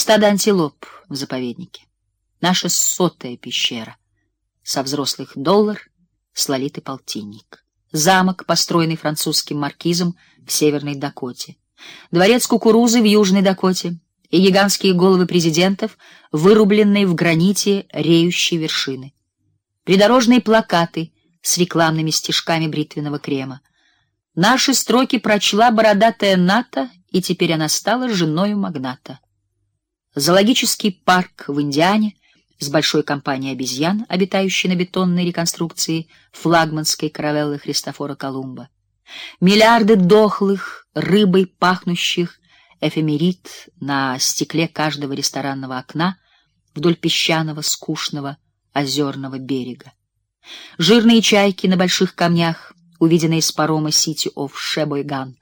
Стадо антилоп в заповеднике. Наша сотая пещера. Со взрослых доллар, с лолиты полтинник. Замок, построенный французским маркизом в Северной Дакоте. Дворец кукурузы в Южной Дакоте и гигантские головы президентов, вырубленные в граните реющей вершины. Придорожные плакаты с рекламными стишками бритвенного крема. Наши строки прочла бородатая Ната, и теперь она стала женой магната. Зоологический парк в Индиане с большой компанией обезьян, обитающей на бетонной реконструкции флагманской каравеллы Христофора Колумба. Миллиарды дохлых, рыбой пахнущих эфемерид на стекле каждого ресторанного окна вдоль песчаного, скучного озерного берега. Жирные чайки на больших камнях, увиденные с парома City of Sheboygan,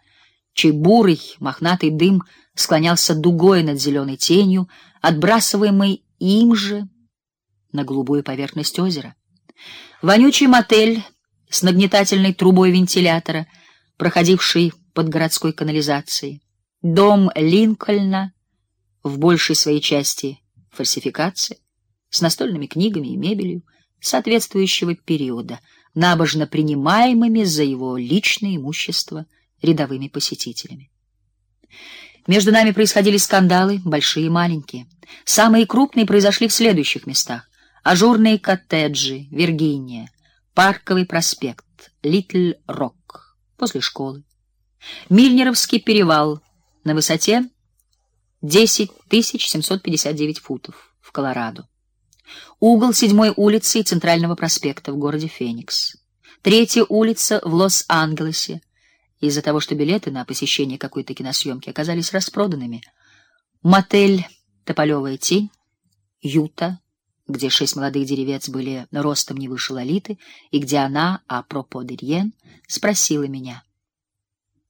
чей бурый, мохнатый дым склонялся дугой над зеленой тенью, отбрасываемой им же на голубую поверхность озера. Вонючий мотель с нагнетательной трубой вентилятора, проходивший под городской канализацией. Дом Линкольна в большей своей части фальсификация, с настольными книгами и мебелью соответствующего периода, набожно принимаемыми за его личное имущество рядовыми посетителями. Между нами происходили скандалы, большие и маленькие. Самые крупные произошли в следующих местах: ажурные коттеджи, Виргиния, Парковый проспект, Литл-Рок, после школы, Мильнеровский перевал на высоте 10759 футов в Колорадо. Угол седьмой улицы и Центрального проспекта в городе Феникс. Третья улица в Лос-Анджелесе из-за того, что билеты на посещение какой-то киносъемки оказались распроданными. Мотель Тополевая тень, Юта, где шесть молодых деревец были ростом не выше Лолиты, и где она, а пропо Дерьен, спросила меня: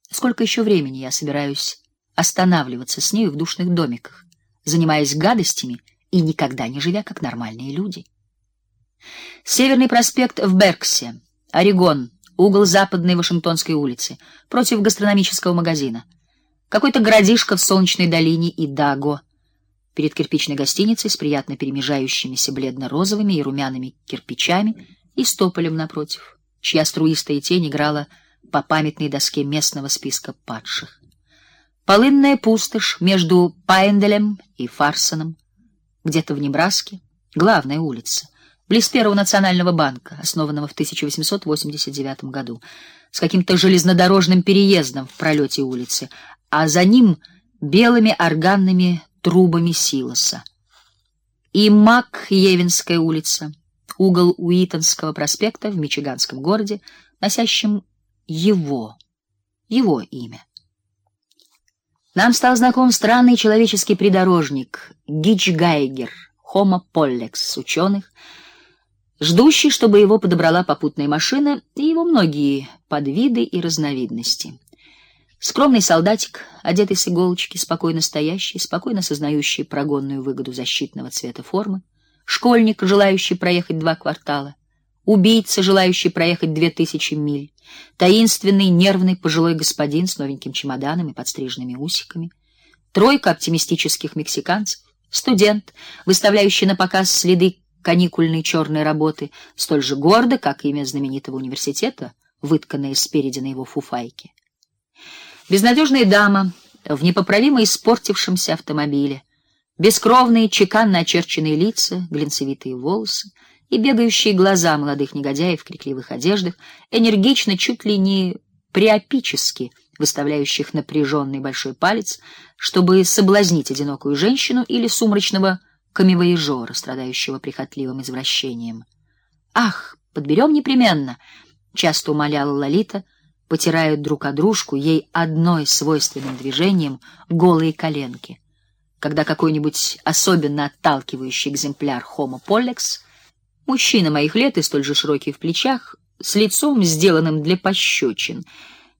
"Сколько еще времени я собираюсь останавливаться с ней в душных домиках, занимаясь гадостями и никогда не живя как нормальные люди?" Северный проспект в Берксе, Орегон, угол Западной Вашингтонской улицы, против гастрономического магазина. Какой-то городишко в солнечной долине Идаго, перед кирпичной гостиницей с приятно перемежающимися бледно-розовыми и румяными кирпичами и стополем напротив, чья струистая тень играла по памятной доске местного списка падших. Полынная пустошь между Пайнделем и Фарсоном, где-то в Небраске, главная улица — близ Первого национального банка, основанного в 1889 году, с каким-то железнодорожным переездом в пролете улицы, а за ним белыми органными трубами силоса. И Мак-Евинская улица, угол Уитонского проспекта в мичиганском городе, носящем его, его имя. Нам стал знаком странный человеческий придорожник Гичгайгер, Homo pollex ученых, ждущий, чтобы его подобрала попутная машина, и его многие подвиды и разновидности. Скромный солдатик, одетый с иголочки, спокойно стоящий, спокойно сознающий прогонную выгоду защитного цвета формы, школьник, желающий проехать два квартала, убийца, желающий проехать две тысячи миль, таинственный, нервный пожилой господин с новеньким чемоданом и подстриженными усиками, тройка оптимистических мексиканцев, студент, выставляющий на показ следы каникульной черной работы, столь же гордо, как имя знаменитого университета, вытканное спереди на его фуфайке. Безнадежная дама в непоправимо испортившемся автомобиле, бескровные, чеканно очерченные лица, глинцевитые волосы и бегающие глаза молодых негодяев в крикливых одеждах, энергично, чуть ли не приопически выставляющих напряженный большой палец, чтобы соблазнить одинокую женщину или сумрачного камевояжера, страдающего прихотливым извращением. Ах, подберем непременно, часто умоляла Лолита, потирая друг о дружку ей одной свойственным движением голые коленки. Когда какой-нибудь особенно отталкивающий экземпляр Homo pollex, мужчина моих лет и столь же широкий в плечах, с лицом сделанным для пощечин,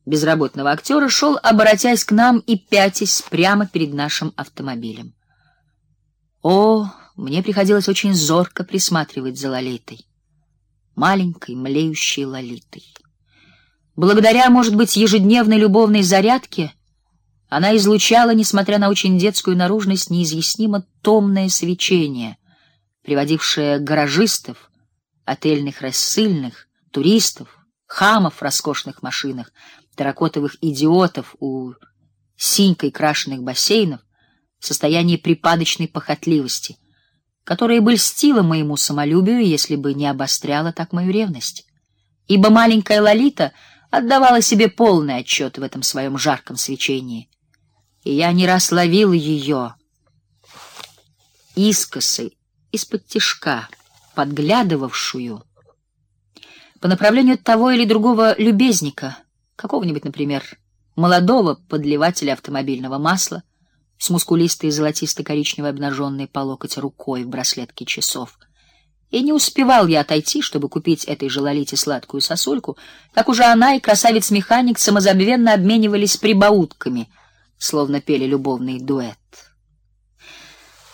безработного актера, шел, оборотясь к нам и пятясь прямо перед нашим автомобилем. О, мне приходилось очень зорко присматривать за Лолитой, маленькой млеющей Лолитой. Благодаря, может быть, ежедневной любовной зарядке Она излучала, несмотря на очень детскую наружность, неизъяснимо томное свечение, приводившее гаражистов, отельных рассыльных, туристов, хамов в роскошных машинах, терракотовых идиотов у синькой крашеных бассейнов состоянии припадочной похотливости, которая бы льстила моему самолюбию, если бы не обостряла так мою ревность. Ибо маленькая Лолита отдавала себе полный отчет в этом своем жарком свечении — и я не раз ловил ее искосы из-под тишка, подглядывавшую по направлению того или другого любезника, какого-нибудь, например, молодого подливателя автомобильного масла с мускулистой золотисто-коричневой обнаженной по локоть рукой в браслетке часов. И не успевал я отойти, чтобы купить этой же Лолите сладкую сосульку, как уже она и красавец-механик самозабвенно обменивались прибаутками — словно пели любовный дуэт.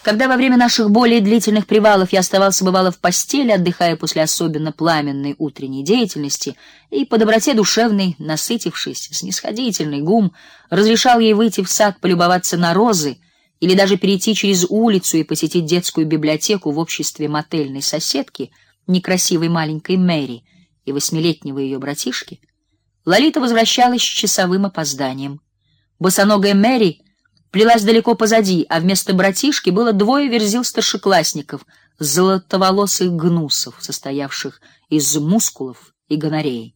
Когда во время наших более длительных привалов я оставался бывало в постели, отдыхая после особенно пламенной утренней деятельности, и по доброте душевной, насытившись, снисходительный гум разрешал ей выйти в сад полюбоваться на розы или даже перейти через улицу и посетить детскую библиотеку в обществе мотельной соседки, некрасивой маленькой Мэри и восьмилетнего ее братишки, Лолита возвращалась с часовым опозданием. Босоногая Мэри плелась далеко позади, а вместо братишки было двое верзил старшеклассников, золотоволосых гнусов, состоявших из мускулов и гонореи.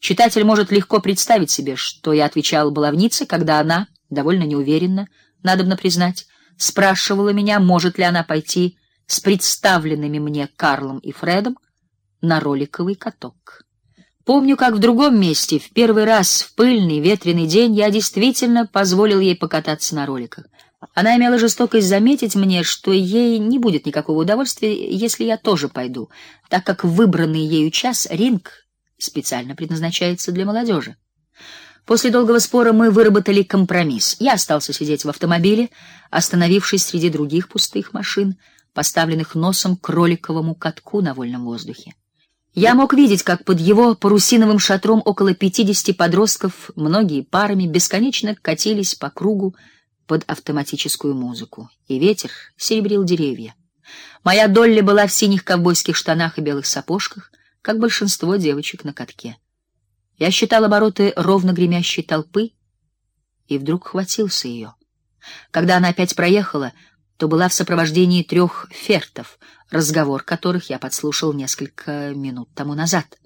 Читатель может легко представить себе, что я отвечал баловнице, когда она, довольно неуверенно, надобно признать, спрашивала меня, может ли она пойти с представленными мне Карлом и Фредом на роликовый каток. Помню, как в другом месте, в первый раз в пыльный ветреный день я действительно позволил ей покататься на роликах. Она имела жестокость заметить мне, что ей не будет никакого удовольствия, если я тоже пойду, так как выбранный ею час ринг специально предназначается для молодежи. После долгого спора мы выработали компромисс. Я остался сидеть в автомобиле, остановившись среди других пустых машин, поставленных носом к роликовому катку на вольном воздухе. Я мог видеть, как под его парусиновым шатром около пятидесяти подростков, многие парами, бесконечно катились по кругу под автоматическую музыку, и ветер серебрил деревья. Моя Долли была в синих ковбойских штанах и белых сапожках, как большинство девочек на катке. Я считал обороты ровно гремящей толпы и вдруг хватился ее. Когда она опять проехала, то была в сопровождении трех фертов, разговор которых я подслушал несколько минут тому назад.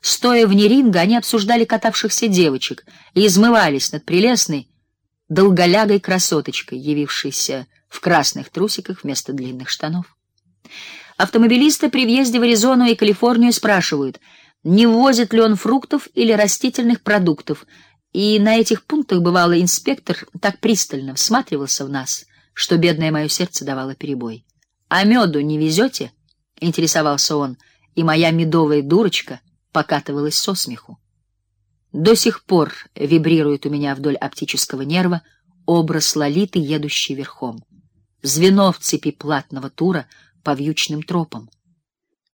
Стоя вне ринга, они обсуждали катавшихся девочек и измывались над прелестной долголягой красоточкой, явившейся в красных трусиках вместо длинных штанов. Автомобилисты при въезде в Аризону и Калифорнию спрашивают, не возит ли он фруктов или растительных продуктов, и на этих пунктах бывало инспектор так пристально всматривался в нас, что бедное мое сердце давало перебой. А меду не везете? интересовался он, и моя медовая дурочка покатывалась со смеху. До сих пор вибрирует у меня вдоль оптического нерва образ Лолиты, едущей верхом. Звено в цепи платного тура по вьючным тропам.